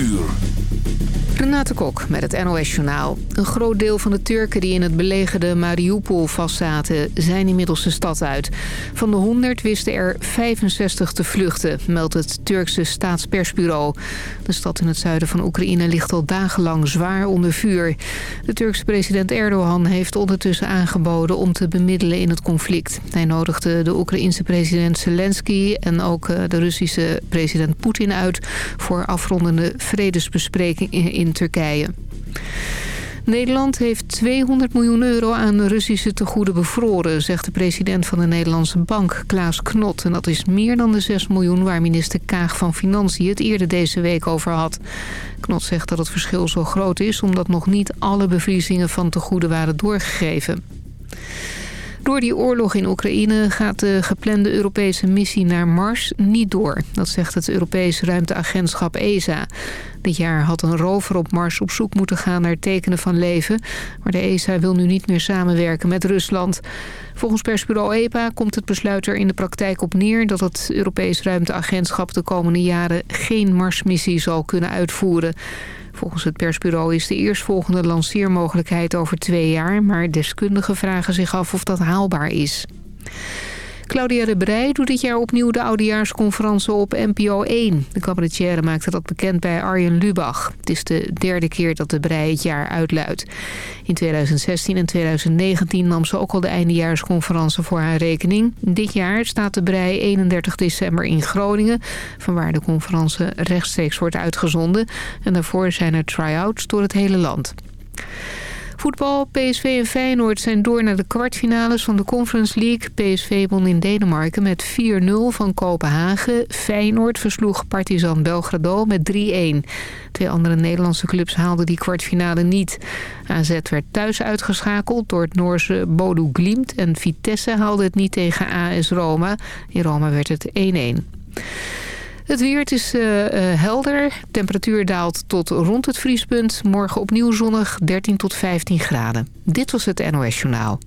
uur. Renate Kok met het NOS Journaal. Een groot deel van de Turken die in het belegerde Mariupol vastzaten... zijn inmiddels de stad uit. Van de 100 wisten er 65 te vluchten, meldt het Turkse staatspersbureau. De stad in het zuiden van Oekraïne ligt al dagenlang zwaar onder vuur. De Turkse president Erdogan heeft ondertussen aangeboden... om te bemiddelen in het conflict. Hij nodigde de Oekraïense president Zelensky... en ook eh, de Russische president Poetin uit... voor afrondende vredesbesprekingen in Turkije. Nederland heeft 200 miljoen euro aan Russische tegoeden bevroren... zegt de president van de Nederlandse Bank, Klaas Knot. En dat is meer dan de 6 miljoen waar minister Kaag van Financiën... het eerder deze week over had. Knot zegt dat het verschil zo groot is... omdat nog niet alle bevriezingen van tegoeden waren doorgegeven. Door die oorlog in Oekraïne gaat de geplande Europese missie naar Mars niet door. Dat zegt het Europees ruimteagentschap ESA. Dit jaar had een rover op Mars op zoek moeten gaan naar tekenen van leven. Maar de ESA wil nu niet meer samenwerken met Rusland. Volgens persbureau EPA komt het besluit er in de praktijk op neer... dat het Europees ruimteagentschap de komende jaren geen Marsmissie zal kunnen uitvoeren. Volgens het persbureau is de eerstvolgende lanceermogelijkheid over twee jaar... maar deskundigen vragen zich af of dat haalbaar is. Claudia de Brij doet dit jaar opnieuw de oudejaarsconferentie op NPO 1. De cabaretière maakte dat bekend bij Arjen Lubach. Het is de derde keer dat de Brij het jaar uitluidt. In 2016 en 2019 nam ze ook al de eindejaarsconferentie voor haar rekening. Dit jaar staat de Brij 31 december in Groningen... vanwaar de conferentie rechtstreeks wordt uitgezonden. En daarvoor zijn er try-outs door het hele land. Voetbal, PSV en Feyenoord zijn door naar de kwartfinales van de Conference League. PSV won in Denemarken met 4-0 van Kopenhagen. Feyenoord versloeg Partizan Belgrado met 3-1. Twee andere Nederlandse clubs haalden die kwartfinale niet. AZ werd thuis uitgeschakeld door het Noorse Bodo Glimt... en Vitesse haalde het niet tegen AS Roma. In Roma werd het 1-1. Het weer het is uh, helder. Temperatuur daalt tot rond het vriespunt. Morgen opnieuw zonnig 13 tot 15 graden. Dit was het NOS Journaal.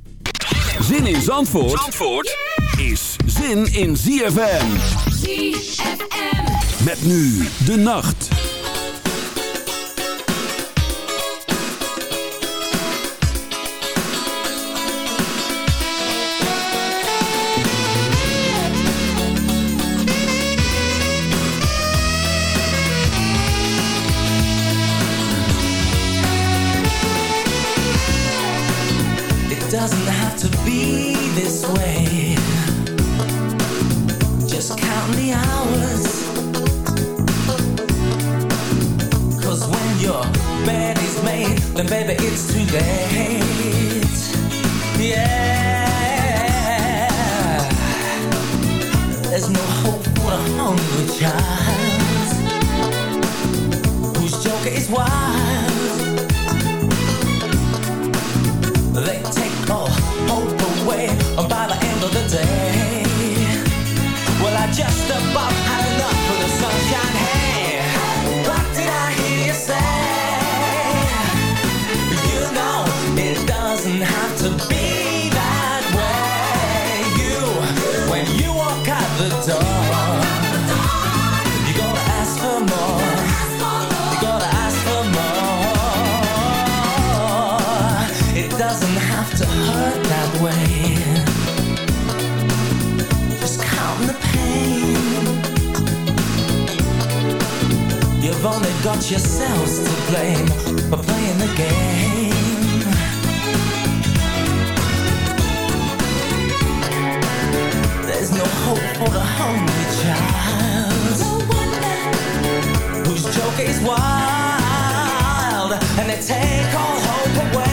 Zin in Zandvoort, Zandvoort is zin in ZFM. ZFM. Met nu de nacht. It's too late. Yeah. There's no hope for a hungry child whose joker is wild. Take all hope away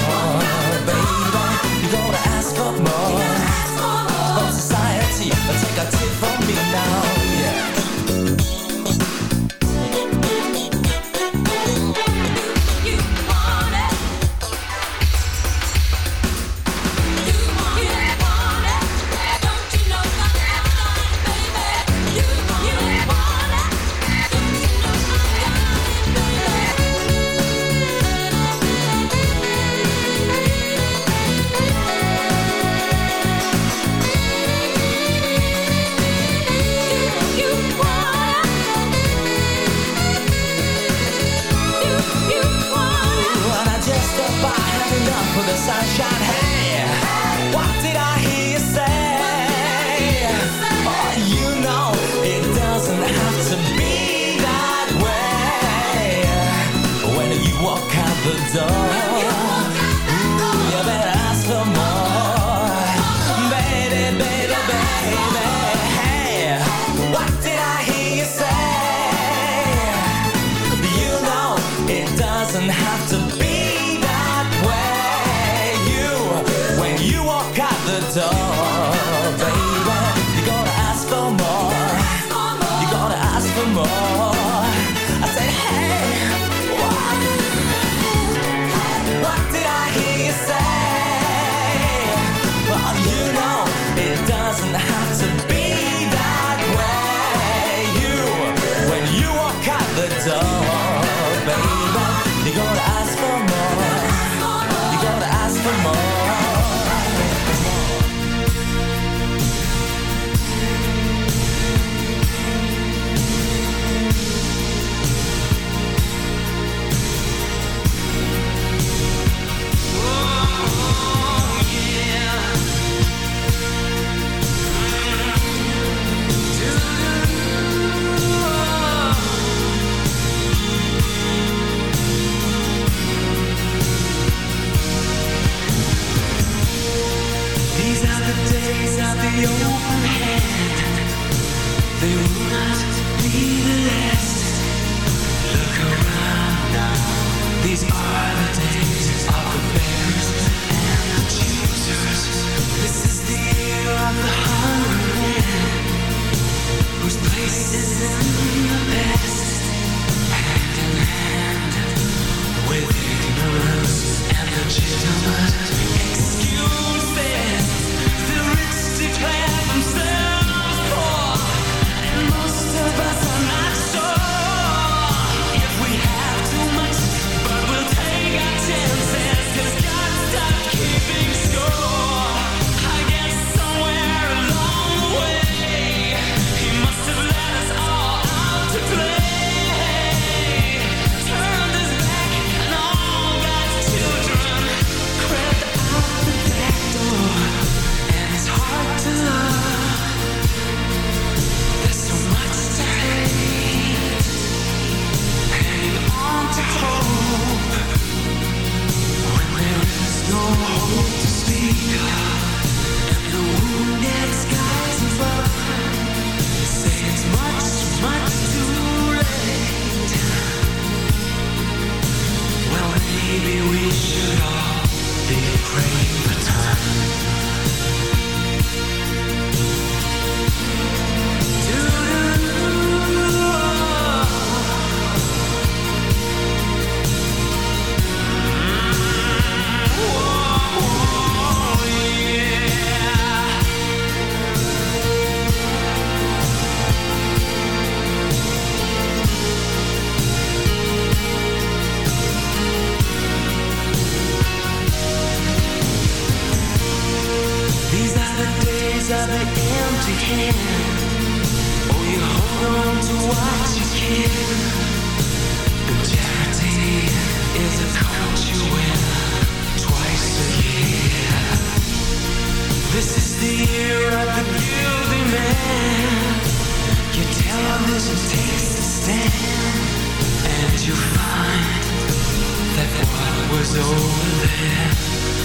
the door. over there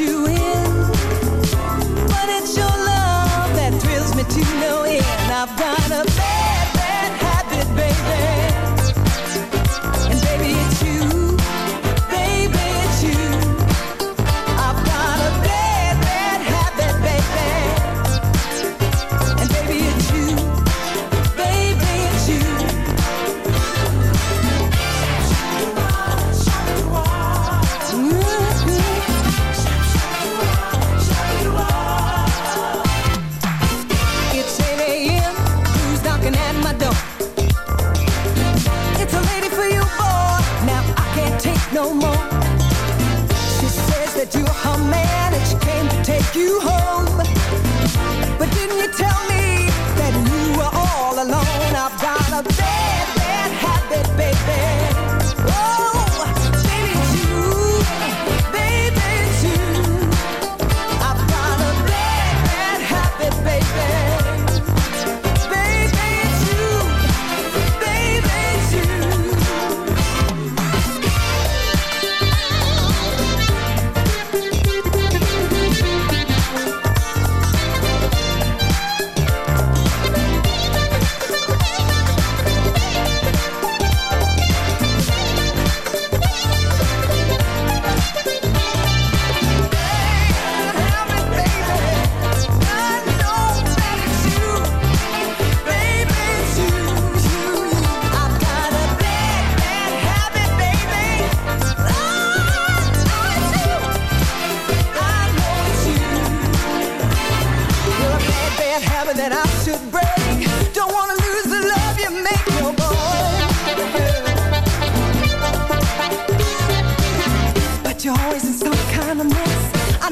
you in.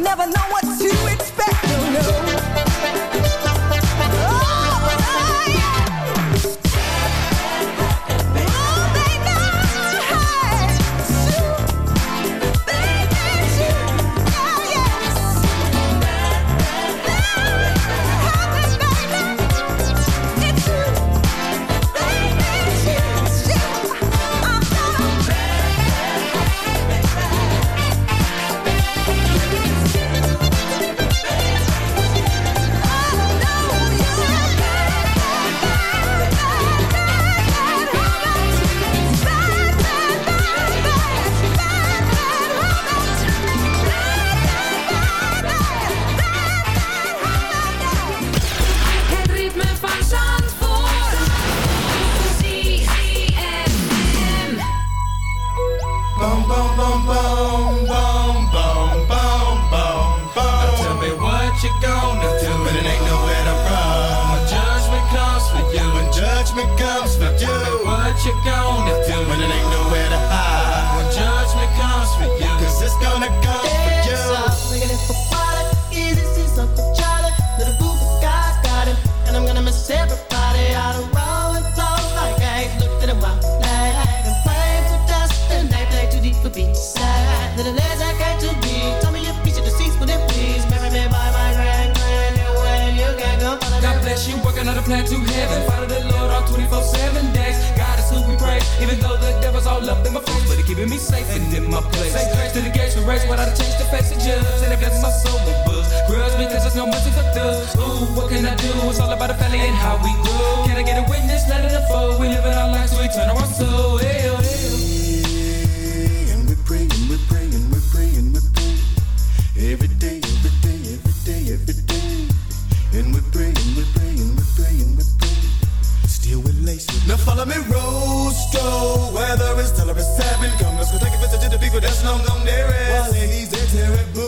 Never know what a to judge. And it blesses my soul with books. Grudge because there's no mercy for thugs. Ooh, what can I do? It's all about the family and how we grow. Can I get a witness? Let it unfold. We living our lives, so we turn our soul. Hey, oh, hey, oh. And we're praying, we're praying, we're praying, we're praying. Every day, every day, Laces. Now follow me, Rostro. Weather is tell her it's seven. Come, let's go take a visit to the people that's long gone there. While ladies, they're terrible.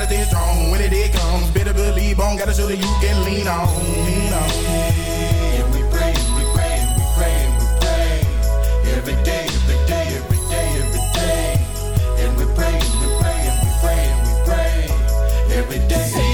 gotta stay strong. When it comes, better believe on. Gotta show that you can lean on. Lean on. And we we we. Every day, every day, every day, every day. And we we we we. Every day.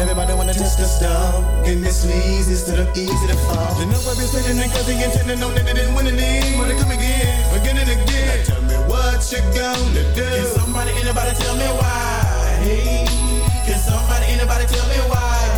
Everybody wanna test the stuff. And this leads is to the easy to fall. Know I've been sitting and cause he intended on that they didn't win the league. Wanna come again, again and again. Now tell me what you gonna do. Can somebody, anybody tell me why? Hey, can somebody, anybody tell me why?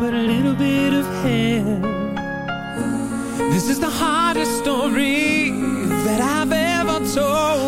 But a little bit of hell. This is the hardest story that I've ever told.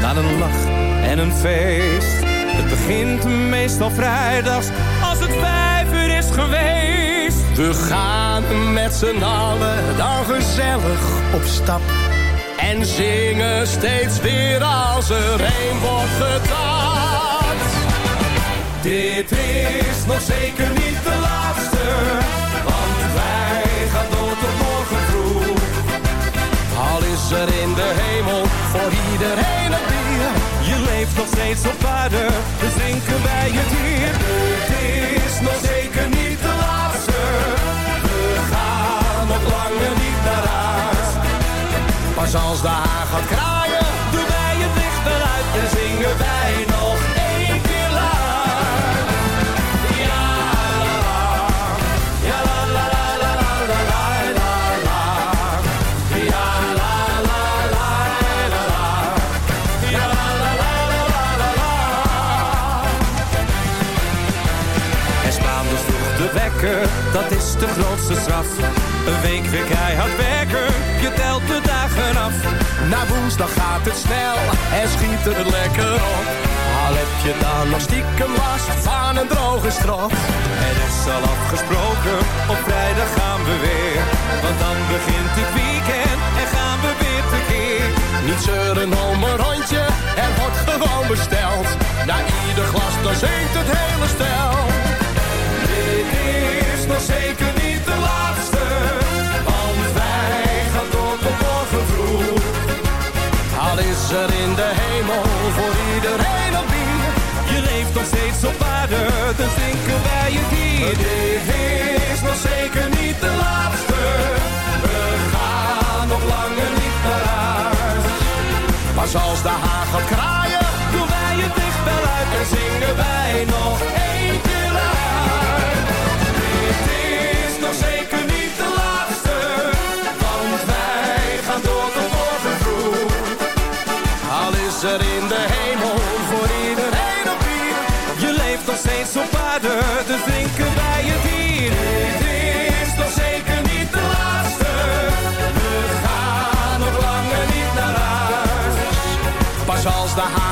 Naar een lach en een feest. Het begint meestal vrijdags als het vijf uur is geweest. We gaan met z'n allen dan gezellig op stap. En zingen steeds weer als er een wordt getapt. Dit is nog zeker niet er in de hemel voor iedereen een bier. Je leeft nog steeds op aarde, dus drinken wij het hier. Dit is nog zeker niet de laatste, we gaan nog langer niet naar huis. Pas als de haan gaat kraaien, dat is de grootste straf. Een week weer keihard werken, je telt de dagen af. Na woensdag gaat het snel en schiet er lekker op. Al heb je dan nog stiekem last van een droge strot. Er is al afgesproken, op vrijdag gaan we weer. Want dan begint het weekend en gaan we weer tekeer. Niet zeuren om een rondje, er wordt gewoon besteld. Na ieder glas dan zingt het hele stel. Op aarde, dus drinken wij het hier. Dit is nog zeker niet de laatste, we gaan nog langer niet naar huis. Pas als de haan gaat kraaien, doen wij licht wel uit en zingen wij nog aarde, dus drinken wij het hier. Dit is nog zeker niet de laatste, we gaan nog langer niet naar huis. Pas als de haan